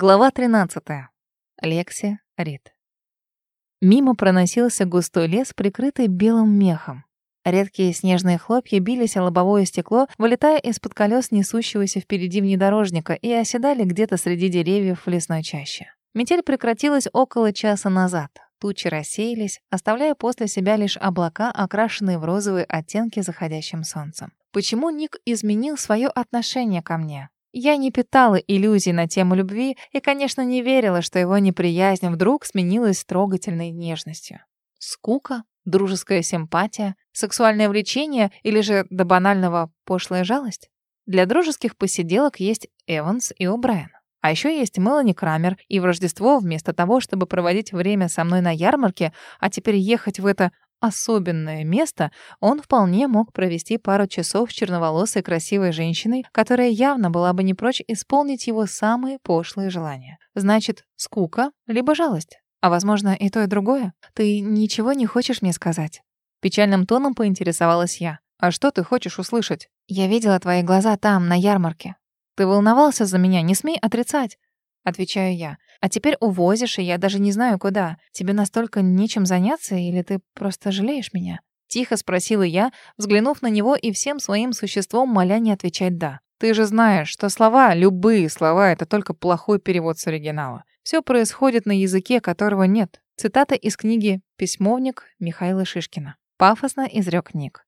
Глава 13. Лекси Рид. Мимо проносился густой лес, прикрытый белым мехом. Редкие снежные хлопья бились о лобовое стекло, вылетая из-под колес несущегося впереди внедорожника и оседали где-то среди деревьев в лесной чаще. Метель прекратилась около часа назад. Тучи рассеялись, оставляя после себя лишь облака, окрашенные в розовые оттенки заходящим солнцем. Почему Ник изменил свое отношение ко мне? Я не питала иллюзий на тему любви и, конечно, не верила, что его неприязнь вдруг сменилась трогательной нежностью. Скука, дружеская симпатия, сексуальное влечение или же до банального пошлая жалость? Для дружеских посиделок есть Эванс и О'Брайен. А еще есть Мелани Крамер, и в Рождество вместо того, чтобы проводить время со мной на ярмарке, а теперь ехать в это особенное место, он вполне мог провести пару часов с черноволосой красивой женщиной, которая явно была бы не прочь исполнить его самые пошлые желания. Значит, скука либо жалость. А возможно, и то, и другое. Ты ничего не хочешь мне сказать? Печальным тоном поинтересовалась я. А что ты хочешь услышать? Я видела твои глаза там, на ярмарке. Ты волновался за меня, не смей отрицать. Отвечаю я. А теперь увозишь, и я даже не знаю, куда. Тебе настолько нечем заняться, или ты просто жалеешь меня?» Тихо спросила я, взглянув на него и всем своим существом моля не отвечать «да». «Ты же знаешь, что слова, любые слова, это только плохой перевод с оригинала. Все происходит на языке, которого нет». Цитата из книги «Письмовник» Михаила Шишкина. Пафосно изрек Ник.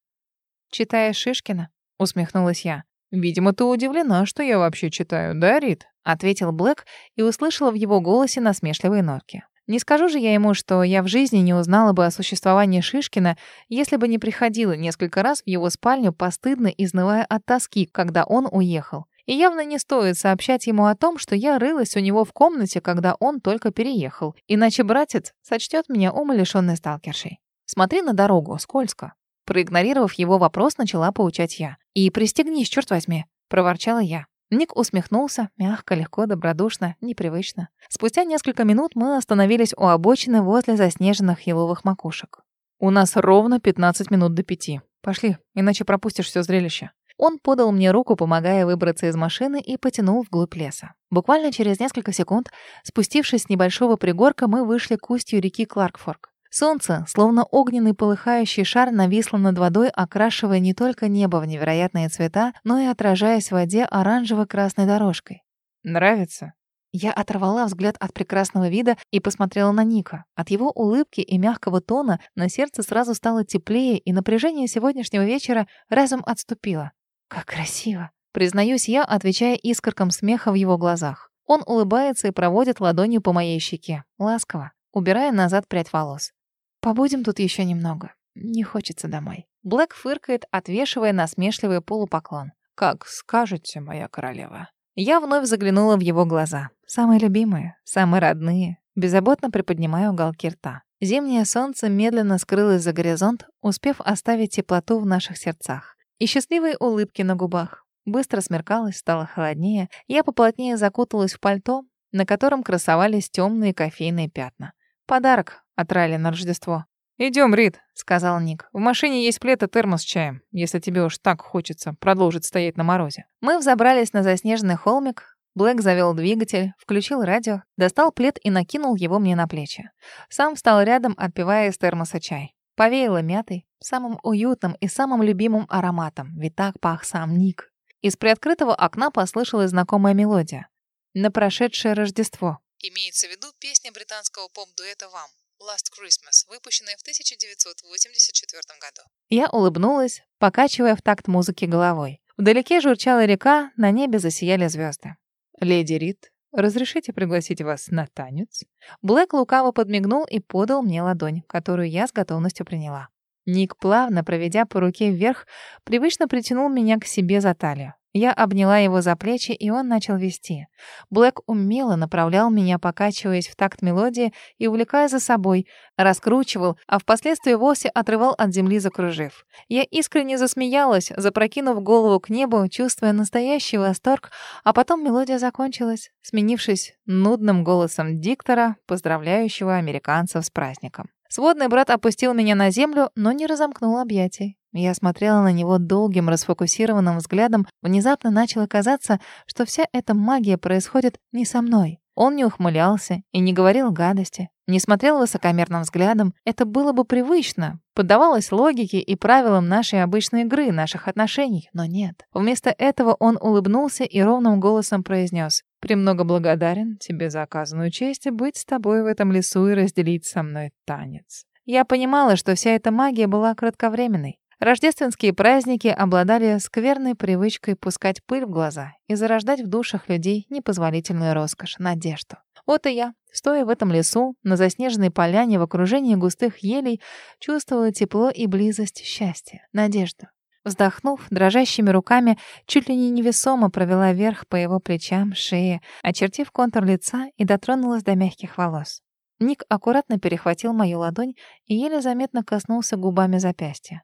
«Читаешь Шишкина?» — усмехнулась я. «Видимо, ты удивлена, что я вообще читаю, да, Рит?» — ответил Блэк и услышала в его голосе насмешливые нотки. Не скажу же я ему, что я в жизни не узнала бы о существовании Шишкина, если бы не приходила несколько раз в его спальню, постыдно изнывая от тоски, когда он уехал. И явно не стоит сообщать ему о том, что я рылась у него в комнате, когда он только переехал. Иначе братец сочтет меня умалишенной сталкершей. Смотри на дорогу, скользко. Проигнорировав его вопрос, начала поучать я. «И пристегнись, черт возьми!» — проворчала я. Ник усмехнулся, мягко, легко, добродушно, непривычно. Спустя несколько минут мы остановились у обочины возле заснеженных еловых макушек. «У нас ровно 15 минут до пяти. Пошли, иначе пропустишь все зрелище». Он подал мне руку, помогая выбраться из машины, и потянул вглубь леса. Буквально через несколько секунд, спустившись с небольшого пригорка, мы вышли к устью реки Кларкфорк. Солнце, словно огненный полыхающий шар, нависло над водой, окрашивая не только небо в невероятные цвета, но и отражаясь в воде оранжево-красной дорожкой. «Нравится?» Я оторвала взгляд от прекрасного вида и посмотрела на Ника. От его улыбки и мягкого тона на сердце сразу стало теплее, и напряжение сегодняшнего вечера разом отступило. «Как красиво!» Признаюсь я, отвечая искоркам смеха в его глазах. Он улыбается и проводит ладонью по моей щеке. Ласково, убирая назад прядь волос. Побудем тут еще немного. Не хочется домой. Блэк фыркает, отвешивая насмешливый полупоклон. «Как скажете, моя королева». Я вновь заглянула в его глаза. Самые любимые, самые родные. Беззаботно приподнимаю уголки рта. Зимнее солнце медленно скрылось за горизонт, успев оставить теплоту в наших сердцах. И счастливые улыбки на губах. Быстро смеркалось, стало холоднее. Я поплотнее закуталась в пальто, на котором красовались темные кофейные пятна. Подарок от на Рождество. «Идем, Рид», — сказал Ник. «В машине есть плед и термос с чаем, если тебе уж так хочется продолжить стоять на морозе». Мы взобрались на заснеженный холмик. Блэк завел двигатель, включил радио, достал плед и накинул его мне на плечи. Сам встал рядом, отпивая из термоса чай. Повеяло мятой, самым уютным и самым любимым ароматом, ведь так пах сам Ник. Из приоткрытого окна послышалась знакомая мелодия. На прошедшее Рождество. Имеется в виду песня британского поп-дуэта «Вам» «Last Christmas», выпущенная в 1984 году. Я улыбнулась, покачивая в такт музыки головой. Вдалеке журчала река, на небе засияли звезды. «Леди Рид, разрешите пригласить вас на танец?» Блэк лукаво подмигнул и подал мне ладонь, которую я с готовностью приняла. Ник, плавно проведя по руке вверх, привычно притянул меня к себе за талию. Я обняла его за плечи, и он начал вести. Блэк умело направлял меня, покачиваясь в такт мелодии и увлекая за собой, раскручивал, а впоследствии вовсе отрывал от земли, закружив. Я искренне засмеялась, запрокинув голову к небу, чувствуя настоящий восторг, а потом мелодия закончилась, сменившись нудным голосом диктора, поздравляющего американцев с праздником. Сводный брат опустил меня на землю, но не разомкнул объятий. Я смотрела на него долгим, расфокусированным взглядом. Внезапно начало казаться, что вся эта магия происходит не со мной. Он не ухмылялся и не говорил гадости, не смотрел высокомерным взглядом. Это было бы привычно, поддавалось логике и правилам нашей обычной игры, наших отношений, но нет. Вместо этого он улыбнулся и ровным голосом произнес «Премного благодарен тебе за оказанную честь быть с тобой в этом лесу и разделить со мной танец». Я понимала, что вся эта магия была кратковременной. Рождественские праздники обладали скверной привычкой пускать пыль в глаза и зарождать в душах людей непозволительную роскошь, надежду. Вот и я, стоя в этом лесу, на заснеженной поляне в окружении густых елей, чувствовала тепло и близость счастья, надежду. Вздохнув, дрожащими руками, чуть ли не невесомо провела вверх по его плечам, шее, очертив контур лица и дотронулась до мягких волос. Ник аккуратно перехватил мою ладонь и еле заметно коснулся губами запястья.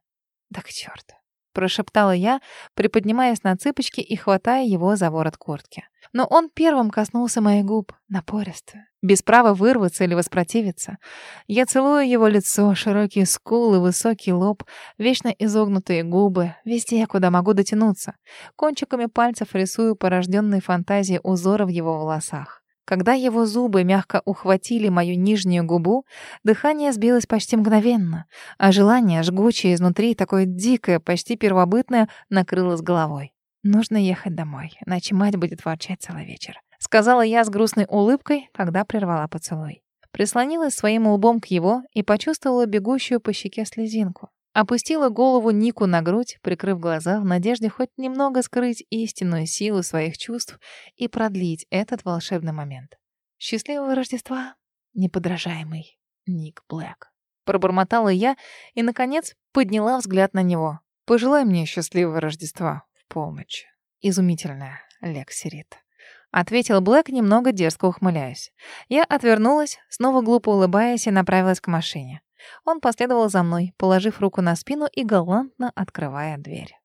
«Да к черту!» — прошептала я, приподнимаясь на цыпочки и хватая его за ворот куртки. Но он первым коснулся моих губ, напористо, без права вырваться или воспротивиться. Я целую его лицо, широкие скулы, высокий лоб, вечно изогнутые губы, везде, куда могу дотянуться. Кончиками пальцев рисую порожденные фантазии узора в его волосах. Когда его зубы мягко ухватили мою нижнюю губу, дыхание сбилось почти мгновенно, а желание, жгучее изнутри, такое дикое, почти первобытное, накрыло с головой. Нужно ехать домой, иначе мать будет ворчать целый вечер. Сказала я с грустной улыбкой, когда прервала поцелуй. Прислонилась своим лбом к его и почувствовала бегущую по щеке слезинку. Опустила голову Нику на грудь, прикрыв глаза, в надежде хоть немного скрыть истинную силу своих чувств и продлить этот волшебный момент. «Счастливого Рождества, неподражаемый Ник Блэк!» Пробормотала я и, наконец, подняла взгляд на него. «Пожелай мне счастливого Рождества в полночь, изумительная Лексирит!» Ответил Блэк, немного дерзко ухмыляясь. Я отвернулась, снова глупо улыбаясь и направилась к машине. Он последовал за мной, положив руку на спину и галантно открывая дверь.